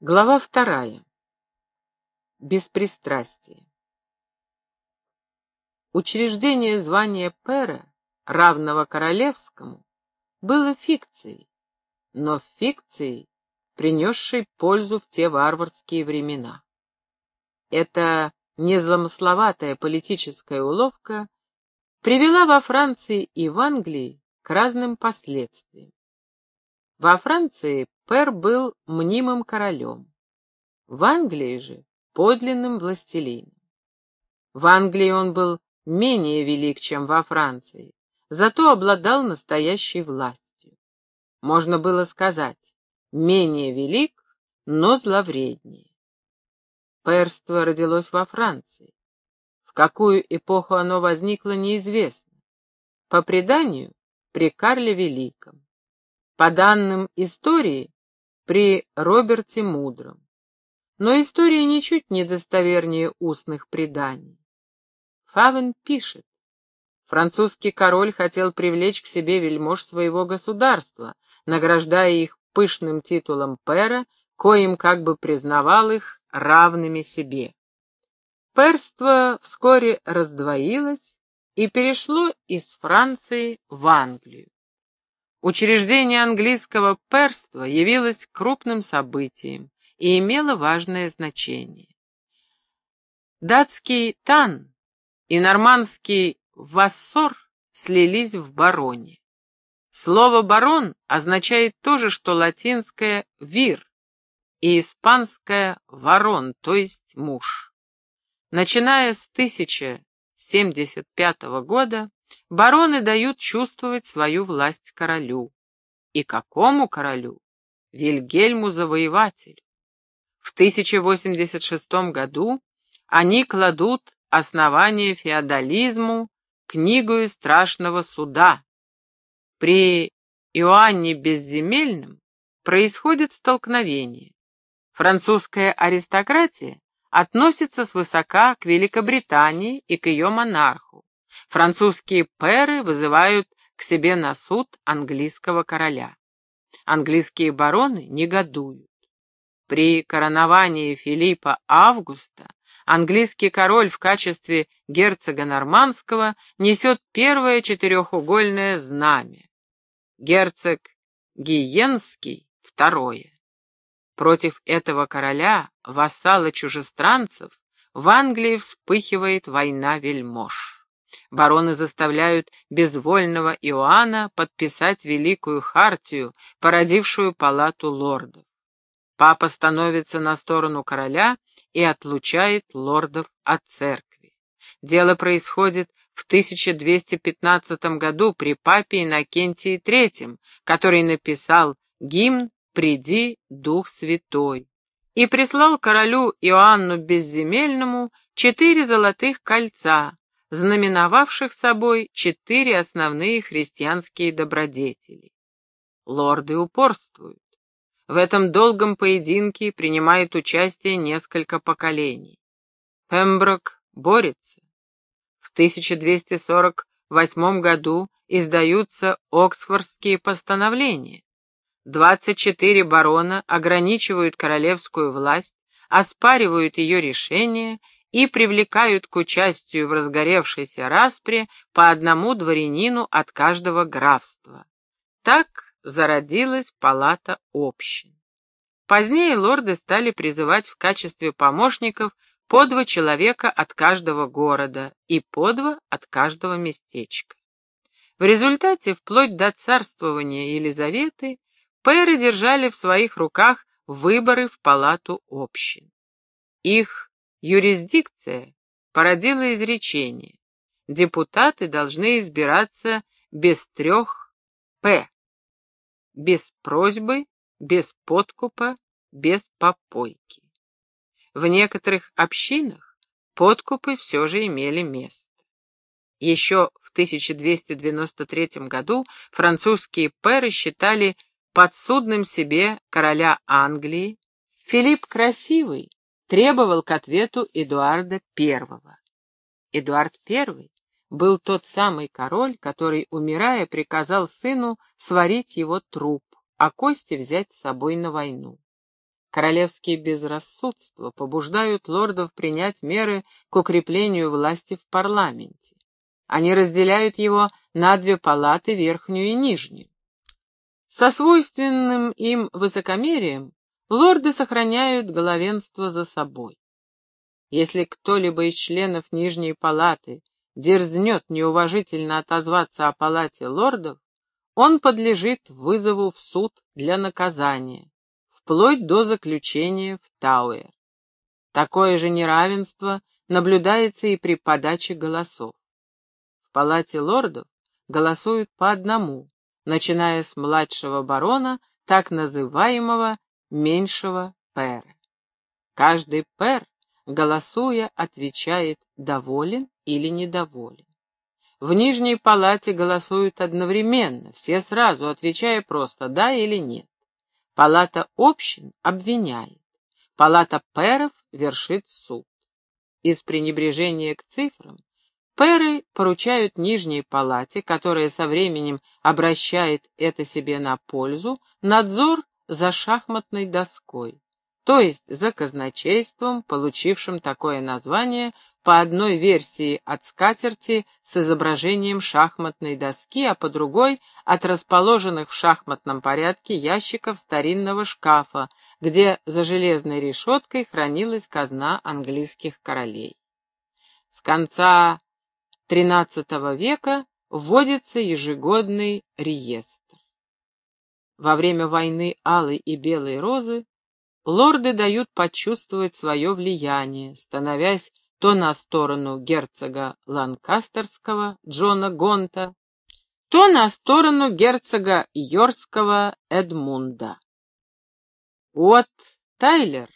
Глава вторая. Беспристрастие. Учреждение звания пера, равного королевскому, было фикцией, но фикцией, принесшей пользу в те варварские времена. Эта незамысловатая политическая уловка привела во Франции и в Англии к разным последствиям. Во Франции Пер был мнимым королем. В Англии же подлинным властелином. В Англии он был менее велик, чем во Франции, зато обладал настоящей властью. Можно было сказать, менее велик, но зловреднее. Перство родилось во Франции. В какую эпоху оно возникло, неизвестно. По преданию, при Карле Великом. По данным истории, при Роберте Мудром. Но история ничуть не достовернее устных преданий. Фавен пишет, французский король хотел привлечь к себе вельмож своего государства, награждая их пышным титулом пера, коим как бы признавал их равными себе. Перство вскоре раздвоилось и перешло из Франции в Англию. Учреждение английского перства явилось крупным событием и имело важное значение. Датский Тан и нормандский Вассор слились в бароне. Слово «барон» означает то же, что латинское «вир» и испанское «ворон», то есть «муж». Начиная с 1075 года Бароны дают чувствовать свою власть королю. И какому королю? Вильгельму Завоевателю. В 1086 году они кладут основание феодализму книгою страшного суда. При Иоанне Безземельном происходит столкновение. Французская аристократия относится свысока к Великобритании и к ее монарху, Французские пэры вызывают к себе на суд английского короля. Английские бароны негодуют. При короновании Филиппа Августа английский король в качестве герцога нормандского несет первое четырехугольное знамя. Герцог Гиенский — второе. Против этого короля, вассала чужестранцев, в Англии вспыхивает война вельмож. Бароны заставляют безвольного Иоанна подписать великую хартию, породившую палату лордов. Папа становится на сторону короля и отлучает лордов от церкви. Дело происходит в 1215 году при папе Иннокентии III, который написал гимн «Приди, Дух Святой» и прислал королю Иоанну Безземельному четыре золотых кольца, знаменовавших собой четыре основные христианские добродетели. Лорды упорствуют. В этом долгом поединке принимает участие несколько поколений. Пемброк борется. В 1248 году издаются Оксфордские постановления. 24 барона ограничивают королевскую власть, оспаривают ее решения и привлекают к участию в разгоревшейся распре по одному дворянину от каждого графства. Так зародилась палата общин. Позднее лорды стали призывать в качестве помощников по два человека от каждого города и по два от каждого местечка. В результате, вплоть до царствования Елизаветы, пэры держали в своих руках выборы в палату общин. Их Юрисдикция породила изречение. Депутаты должны избираться без трех «п». Без просьбы, без подкупа, без попойки. В некоторых общинах подкупы все же имели место. Еще в 1293 году французские пэры считали подсудным себе короля Англии. Филипп Красивый требовал к ответу Эдуарда I. Эдуард I был тот самый король, который, умирая, приказал сыну сварить его труп, а кости взять с собой на войну. Королевские безрассудства побуждают лордов принять меры к укреплению власти в парламенте. Они разделяют его на две палаты, верхнюю и нижнюю. Со свойственным им высокомерием лорды сохраняют главенство за собой. Если кто-либо из членов Нижней палаты дерзнет неуважительно отозваться о палате лордов, он подлежит вызову в суд для наказания, вплоть до заключения в Тауэр. Такое же неравенство наблюдается и при подаче голосов. В палате лордов голосуют по одному, начиная с младшего барона, так называемого меньшего пэра. Каждый пэр, голосуя, отвечает «доволен» или «недоволен». В нижней палате голосуют одновременно, все сразу, отвечая просто «да» или «нет». Палата общин обвиняет. Палата пэров вершит суд. Из пренебрежения к цифрам пэры поручают нижней палате, которая со временем обращает это себе на пользу, надзор за шахматной доской, то есть за казначейством, получившим такое название по одной версии от скатерти с изображением шахматной доски, а по другой — от расположенных в шахматном порядке ящиков старинного шкафа, где за железной решеткой хранилась казна английских королей. С конца XIII века вводится ежегодный реестр. Во время войны Алой и Белой Розы лорды дают почувствовать свое влияние, становясь то на сторону герцога Ланкастерского Джона Гонта, то на сторону герцога Йоркского Эдмунда. От Тайлер,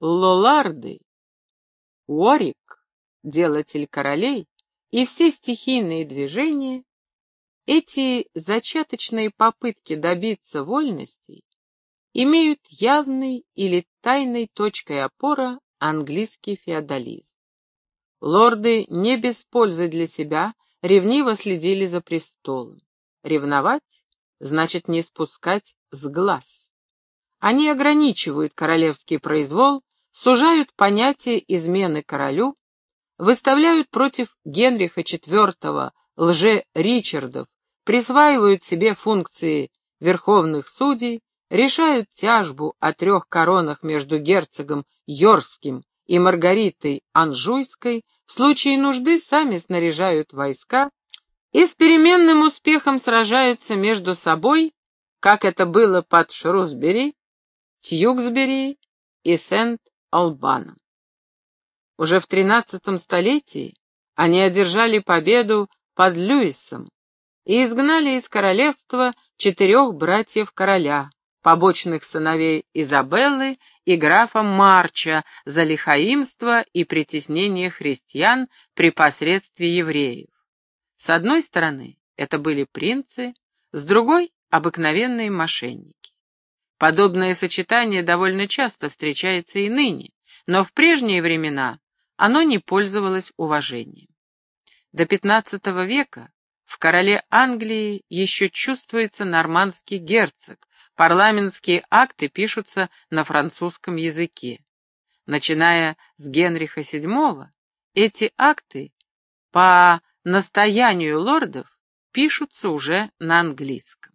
Лоларды, Уорик, делатель королей и все стихийные движения, эти зачаточные попытки добиться вольностей имеют явной или тайной точкой опора английский феодализм. Лорды не без пользы для себя ревниво следили за престолом. Ревновать значит не спускать с глаз. Они ограничивают королевский произвол, сужают понятие измены королю, выставляют против Генриха IV лже-Ричардов, присваивают себе функции верховных судей, решают тяжбу о трех коронах между герцогом Йорским и Маргаритой Анжуйской, в случае нужды сами снаряжают войска и с переменным успехом сражаются между собой, как это было под Шрусбери, Тьюксбери и Сент-Албаном. Уже в XIII столетии они одержали победу под Льюисом и изгнали из королевства четырех братьев короля, побочных сыновей Изабеллы и графа Марча за лихаимство и притеснение христиан при посредстве евреев. С одной стороны, это были принцы, с другой — обыкновенные мошенники. Подобное сочетание довольно часто встречается и ныне, но в прежние времена оно не пользовалось уважением. До XV века в короле Англии еще чувствуется нормандский герцог, Парламентские акты пишутся на французском языке. Начиная с Генриха VII, эти акты по настоянию лордов пишутся уже на английском.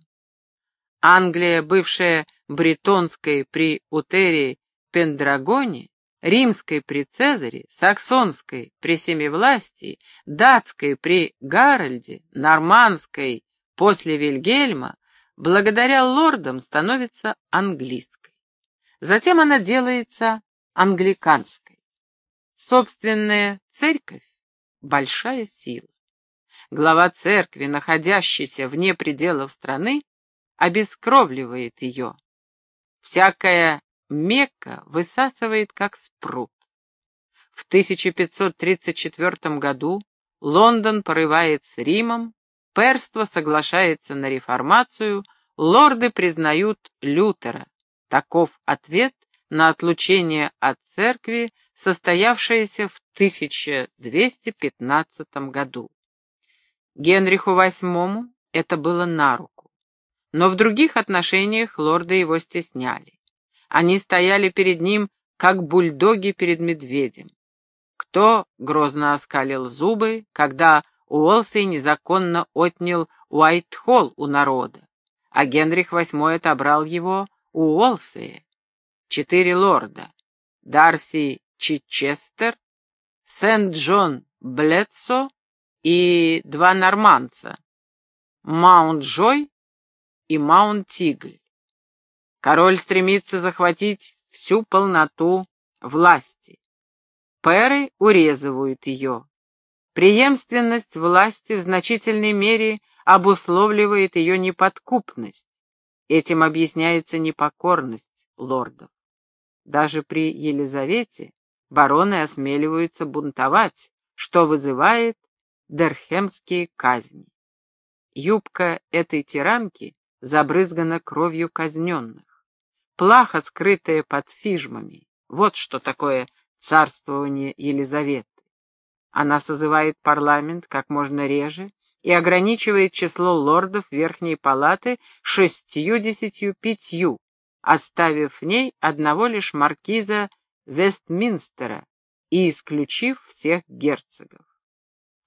Англия, бывшая бретонской при Утере Пендрагоне, римской при Цезаре, саксонской при Семивластии, датской при Гарольде, нормандской после Вильгельма, благодаря лордам становится английской. Затем она делается англиканской. Собственная церковь — большая сила. Глава церкви, находящийся вне пределов страны, обескровливает ее. Всякая Мекка высасывает как спрут. В 1534 году Лондон порывает с Римом, Перство соглашается на реформацию, лорды признают Лютера. Таков ответ на отлучение от церкви, состоявшееся в 1215 году. Генриху VIII это было на руку, но в других отношениях лорды его стесняли. Они стояли перед ним, как бульдоги перед медведем. Кто грозно оскалил зубы, когда Уолсей незаконно отнял Уайтхолл у народа, а Генрих VIII отобрал его у Уолсея? Четыре лорда — Дарси Чичестер, Сент-Джон Блетсо и два норманца — Маунт-Жой и Маунт-Тигль. Король стремится захватить всю полноту власти. Перы урезывают ее. Преемственность власти в значительной мере обусловливает ее неподкупность. Этим объясняется непокорность лордов. Даже при Елизавете бароны осмеливаются бунтовать, что вызывает дерхемские казни. Юбка этой тиранки забрызгана кровью казненных плаха, скрытая под фижмами. Вот что такое царствование Елизаветы. Она созывает парламент как можно реже и ограничивает число лордов Верхней Палаты шестьюдесятью пятью, оставив в ней одного лишь маркиза Вестминстера и исключив всех герцогов.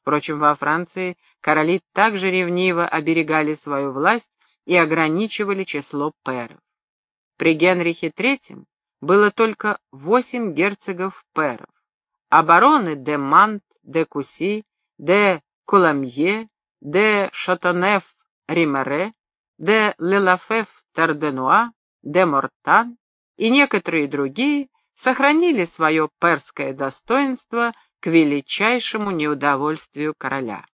Впрочем, во Франции короли также ревниво оберегали свою власть и ограничивали число пэров. При Генрихе III было только восемь герцогов-перов, а бароны де Мант, де Куси, де Куламье, де Шатонеф-Римере, де Лелафеф-Тарденуа, де Мортан и некоторые другие сохранили свое перское достоинство к величайшему неудовольствию короля.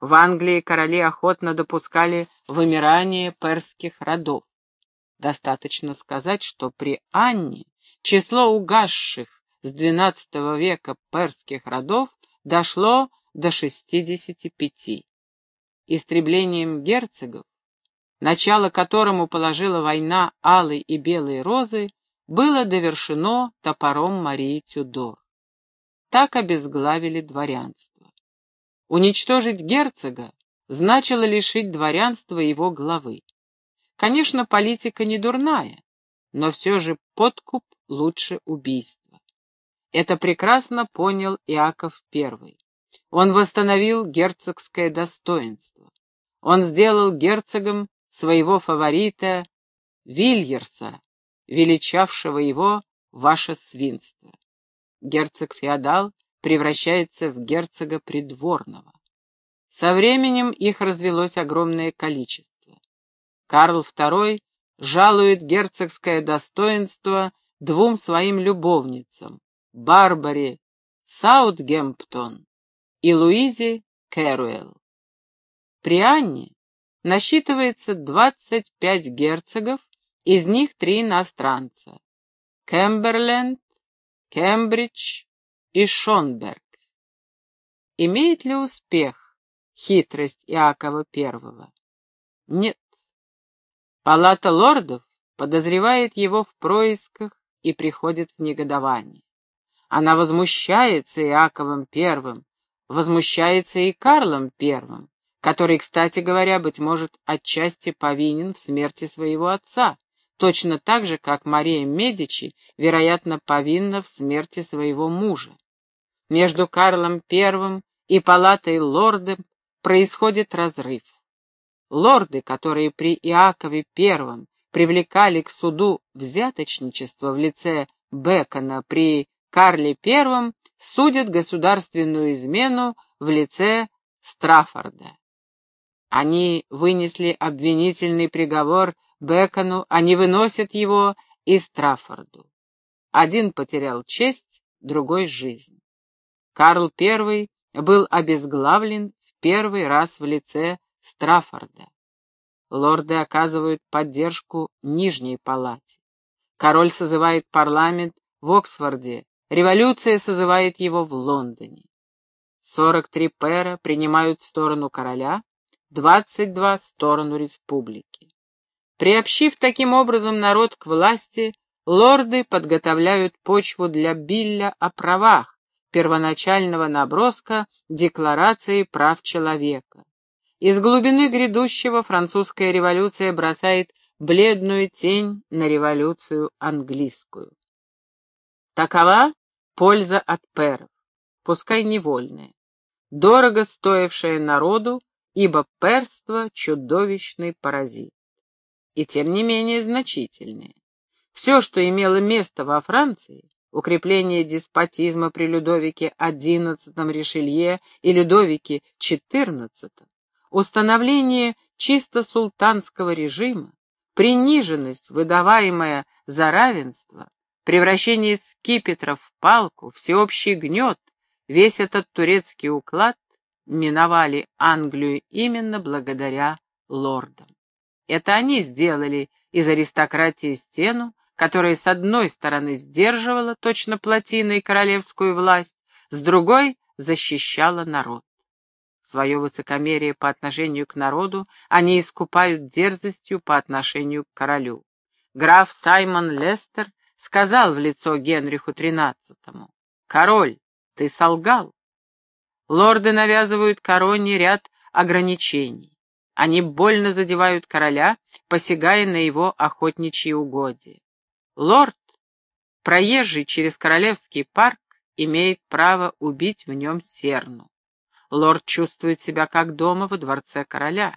В Англии короли охотно допускали вымирание перских родов. Достаточно сказать, что при Анне число угасших с XII века перских родов дошло до 65. Истреблением герцогов, начало которому положила война Алой и Белой Розы, было довершено топором Марии Тюдор. Так обезглавили дворянство. Уничтожить герцога значило лишить дворянства его главы. Конечно, политика не дурная, но все же подкуп лучше убийства. Это прекрасно понял Иаков I. Он восстановил герцогское достоинство. Он сделал герцогом своего фаворита Вильерса, величавшего его ваше свинство. Герцог-феодал превращается в герцога придворного. Со временем их развелось огромное количество. Карл II жалует герцогское достоинство двум своим любовницам — Барбаре Саутгемптон и Луизе Кэруэлл. При Анне насчитывается 25 герцогов, из них три иностранца — Кэмберленд, Кембридж и Шонберг. Имеет ли успех хитрость Иакова I? Нет. Палата лордов подозревает его в происках и приходит в негодование. Она возмущается Иаковом Первым, возмущается и Карлом Первым, который, кстати говоря, быть может, отчасти повинен в смерти своего отца, точно так же, как Мария Медичи, вероятно, повинна в смерти своего мужа. Между Карлом Первым и палатой лордов происходит разрыв. Лорды, которые при Иакове I привлекали к суду взяточничество в лице Бекона при Карле I, судят государственную измену в лице Страффорда. Они вынесли обвинительный приговор Бекону, они выносят его и Страффорду. Один потерял честь, другой — жизнь. Карл I был обезглавлен в первый раз в лице Страффорда. Лорды оказывают поддержку Нижней палате. Король созывает парламент в Оксфорде, революция созывает его в Лондоне. 43 пэра принимают сторону короля, 22 — сторону республики. Приобщив таким образом народ к власти, лорды подготовляют почву для Билля о правах, первоначального наброска Декларации прав человека. Из глубины грядущего французская революция бросает бледную тень на революцию английскую. Такова польза от перов, пускай невольная, дорого стоившая народу, ибо перство — чудовищный паразит. И тем не менее значительное. Все, что имело место во Франции, укрепление деспотизма при Людовике XI Ришелье и Людовике XIV, установление чисто султанского режима, приниженность, выдаваемая за равенство, превращение скипетра в палку, всеобщий гнет, весь этот турецкий уклад миновали Англию именно благодаря лордам. Это они сделали из аристократии стену, которая с одной стороны сдерживала точно плотиной королевскую власть, с другой защищала народ. Свое высокомерие по отношению к народу они искупают дерзостью по отношению к королю. Граф Саймон Лестер сказал в лицо Генриху XIII, «Король, ты солгал». Лорды навязывают короне ряд ограничений. Они больно задевают короля, посягая на его охотничьи угодья. Лорд, проезжий через Королевский парк, имеет право убить в нем серну. Лорд чувствует себя как дома во дворце короля.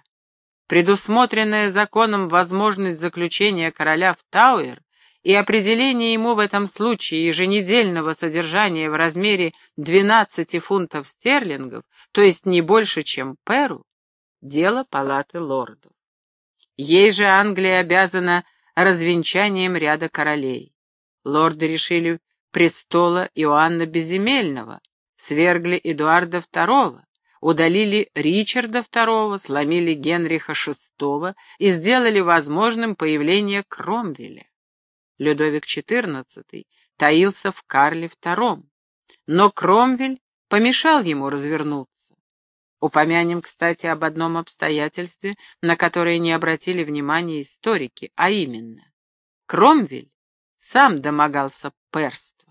Предусмотренная законом возможность заключения короля в Тауэр и определение ему в этом случае еженедельного содержания в размере 12 фунтов стерлингов, то есть не больше, чем перу, дело палаты лордов. Ей же Англия обязана развенчанием ряда королей. Лорды решили престола Иоанна Безземельного, свергли Эдуарда II, удалили Ричарда II, сломили Генриха VI и сделали возможным появление Кромвеля. Людовик XIV таился в Карле II, но Кромвель помешал ему развернуться. Упомянем, кстати, об одном обстоятельстве, на которое не обратили внимания историки, а именно, Кромвель сам домогался перства.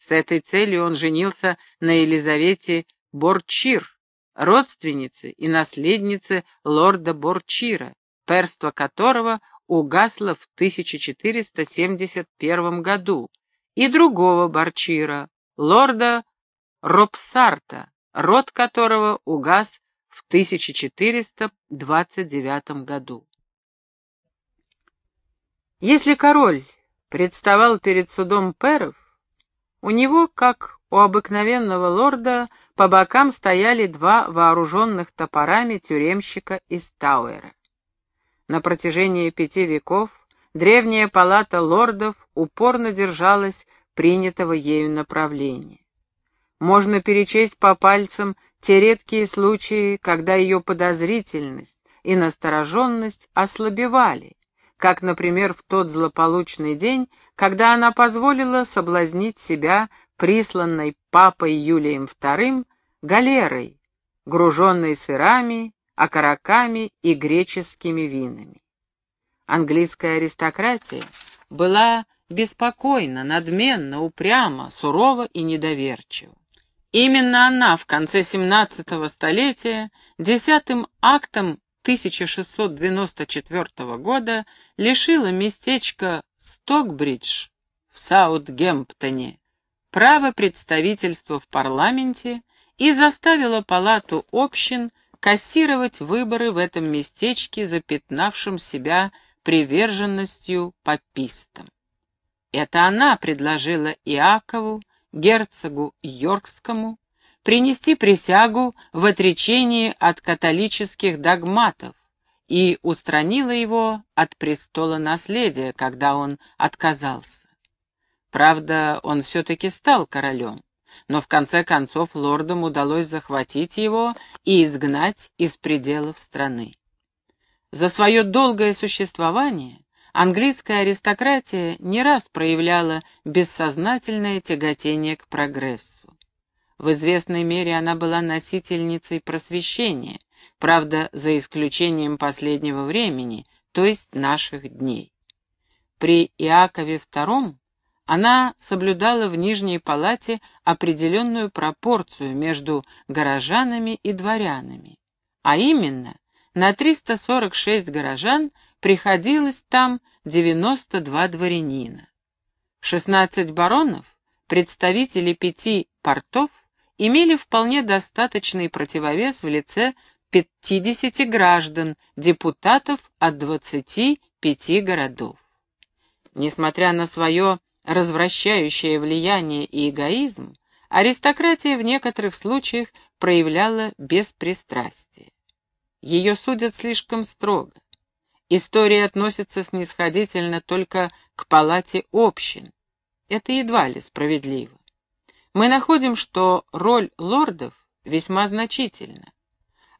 С этой целью он женился на Елизавете Борчир, родственнице и наследнице лорда Борчира, перство которого угасло в 1471 году, и другого Борчира, лорда Робсарта, род которого угас в 1429 году. Если король представал перед судом перов, у него, как у обыкновенного лорда, по бокам стояли два вооруженных топорами тюремщика из Тауэра. На протяжении пяти веков древняя палата лордов упорно держалась принятого ею направления. Можно перечесть по пальцам те редкие случаи, когда ее подозрительность и настороженность ослабевали, как, например, в тот злополучный день, когда она позволила соблазнить себя присланной папой Юлием II галерой, груженной сырами, окороками и греческими винами. Английская аристократия была беспокойна, надменна, упряма, сурова и недоверчива. Именно она в конце XVII столетия десятым актом 1694 года лишила местечко Стокбридж в Саутгемптоне права представительства в парламенте и заставила палату общин кассировать выборы в этом местечке, запятнавшим себя приверженностью папистам. Это она предложила Иакову герцогу Йоркскому принести присягу в отречении от католических догматов и устранила его от престола наследия, когда он отказался. Правда, он все-таки стал королем, но в конце концов лордам удалось захватить его и изгнать из пределов страны. За свое долгое существование английская аристократия не раз проявляла бессознательное тяготение к прогрессу. В известной мере она была носительницей просвещения, правда, за исключением последнего времени, то есть наших дней. При Иакове II она соблюдала в Нижней Палате определенную пропорцию между горожанами и дворянами, а именно на 346 горожан приходилось там 92 дворянина. 16 баронов, представители пяти портов, имели вполне достаточный противовес в лице 50 граждан, депутатов от 25 городов. Несмотря на свое развращающее влияние и эгоизм, аристократия в некоторых случаях проявляла беспристрастие. Ее судят слишком строго. История относится снисходительно только к палате общин. Это едва ли справедливо. Мы находим, что роль лордов весьма значительна.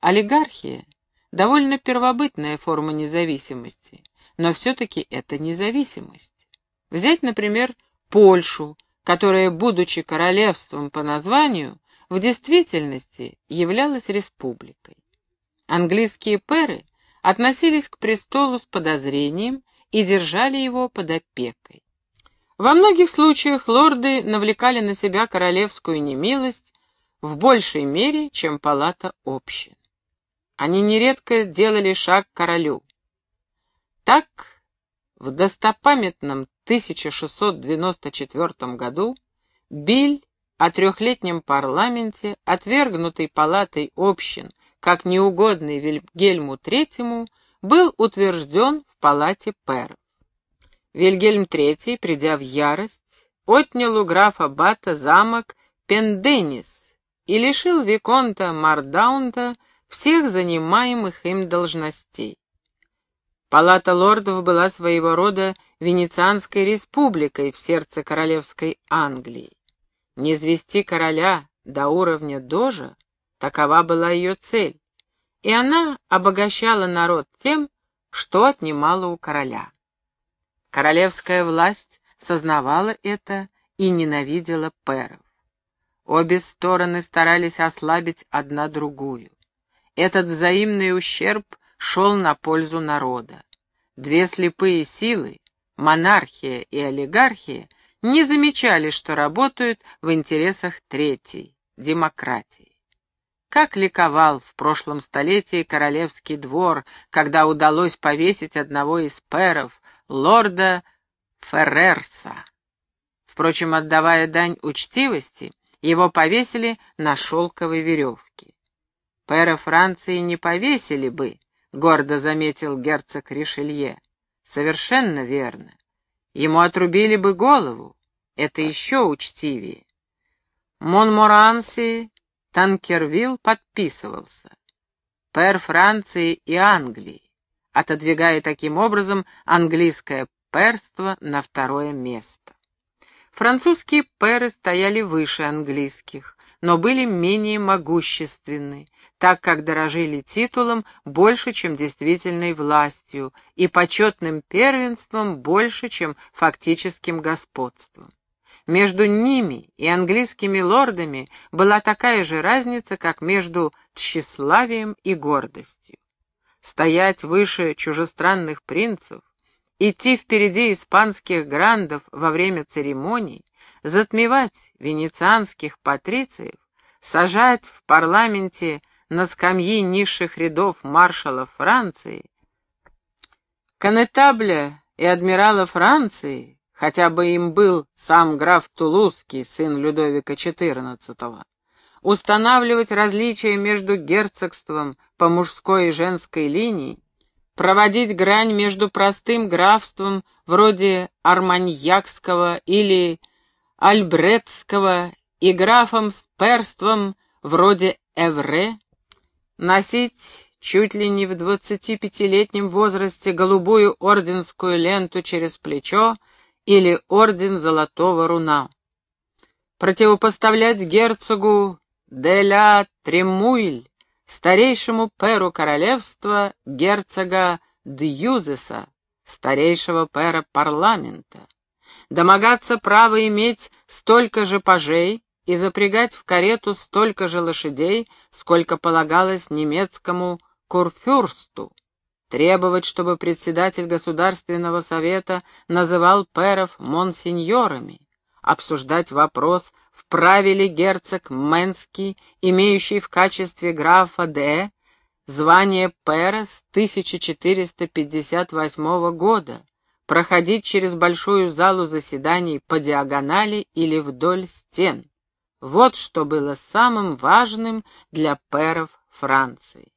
Олигархия — довольно первобытная форма независимости, но все-таки это независимость. Взять, например, Польшу, которая, будучи королевством по названию, в действительности являлась республикой. Английские пэры относились к престолу с подозрением и держали его под опекой. Во многих случаях лорды навлекали на себя королевскую немилость в большей мере, чем палата общин. Они нередко делали шаг королю. Так, в достопамятном 1694 году Биль о трехлетнем парламенте, отвергнутый палатой общин как неугодный Вильгельму III, был утвержден в палате пэров. Вильгельм III, придя в ярость, отнял у графа Бата замок Пенденис и лишил Виконта Мардаунта всех занимаемых им должностей. Палата лордов была своего рода Венецианской республикой в сердце королевской Англии. Не звести короля до уровня дожа Такова была ее цель, и она обогащала народ тем, что отнимала у короля. Королевская власть сознавала это и ненавидела перов. Обе стороны старались ослабить одна другую. Этот взаимный ущерб шел на пользу народа. Две слепые силы, монархия и олигархия, не замечали, что работают в интересах третьей, демократии. Как ликовал в прошлом столетии королевский двор, когда удалось повесить одного из перов, лорда Феррерса. Впрочем, отдавая дань учтивости, его повесили на шелковой веревке. Пера Франции не повесили бы, — гордо заметил герцог Ришелье. Совершенно верно. Ему отрубили бы голову. Это еще учтивее. Монморанси Танкервилл подписывался. Пэр Франции и Англии, отодвигая таким образом английское перство на второе место. Французские пэры стояли выше английских, но были менее могущественны, так как дорожили титулом больше, чем действительной властью, и почетным первенством больше, чем фактическим господством. Между ними и английскими лордами была такая же разница, как между тщеславием и гордостью. Стоять выше чужестранных принцев, идти впереди испанских грандов во время церемоний, затмевать венецианских патрициев, сажать в парламенте на скамьи низших рядов маршалов Франции, конетабля и адмирала Франции, хотя бы им был сам граф Тулузский, сын Людовика XIV, устанавливать различия между герцогством по мужской и женской линии, проводить грань между простым графством вроде Арманьякского или Альбретского и графом с перством вроде Эвре, носить чуть ли не в двадцатипятилетнем возрасте голубую орденскую ленту через плечо или орден Золотого Руна. Противопоставлять герцогу де ля Тремуиль, старейшему перу королевства герцога Дьюзеса, старейшего пера парламента. Домогаться права иметь столько же пажей и запрягать в карету столько же лошадей, сколько полагалось немецкому курфюрсту, требовать, чтобы председатель Государственного совета называл перов монсеньорами, обсуждать вопрос, вправе ли герцог Менский, имеющий в качестве графа Д, звание пэра с 1458 года, проходить через большую залу заседаний по диагонали или вдоль стен. Вот что было самым важным для пэров Франции.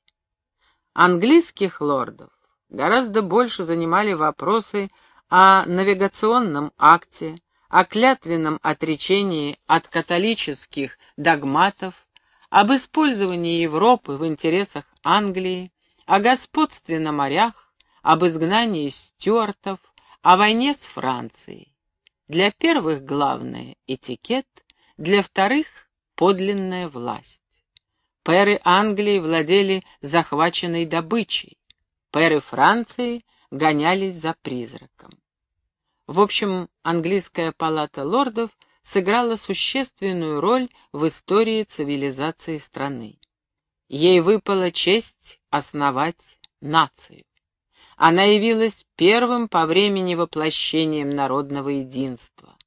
Английских лордов гораздо больше занимали вопросы о навигационном акте, о клятвенном отречении от католических догматов, об использовании Европы в интересах Англии, о господстве на морях, об изгнании стюартов, о войне с Францией. Для первых главное — этикет, для вторых — подлинная власть. Пэры Англии владели захваченной добычей, пэры Франции гонялись за призраком. В общем, английская палата лордов сыграла существенную роль в истории цивилизации страны. Ей выпала честь основать нацию. Она явилась первым по времени воплощением народного единства.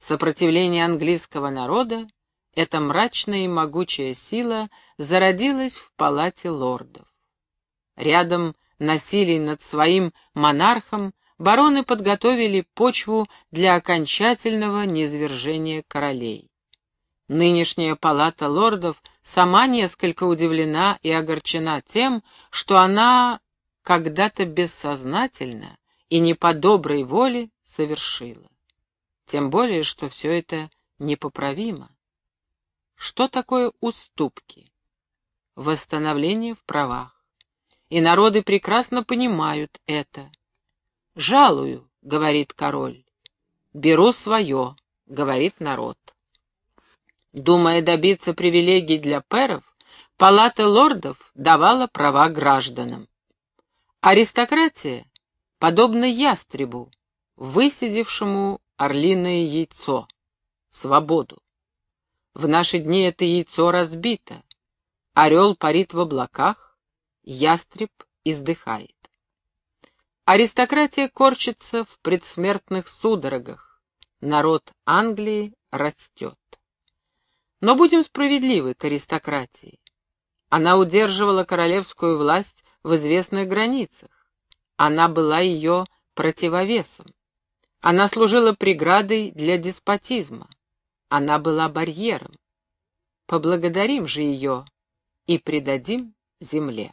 Сопротивление английского народа, эта мрачная и могучая сила, зародилась в палате лордов. Рядом насилий над своим монархом бароны подготовили почву для окончательного низвержения королей. Нынешняя палата лордов сама несколько удивлена и огорчена тем, что она когда-то бессознательно и не по доброй воле совершила. Тем более, что все это непоправимо. Что такое уступки? Восстановление в правах. И народы прекрасно понимают это. «Жалую», — говорит король. «Беру свое», — говорит народ. Думая добиться привилегий для пэров, палата лордов давала права гражданам. Аристократия подобна ястребу, высидевшему орлиное яйцо, свободу. В наши дни это яйцо разбито. Орел парит в облаках, ястреб издыхает. Аристократия корчится в предсмертных судорогах. Народ Англии растет. Но будем справедливы к аристократии. Она удерживала королевскую власть в известных границах. Она была ее противовесом. Она служила преградой для деспотизма. Она была барьером. Поблагодарим же ее и предадим земле.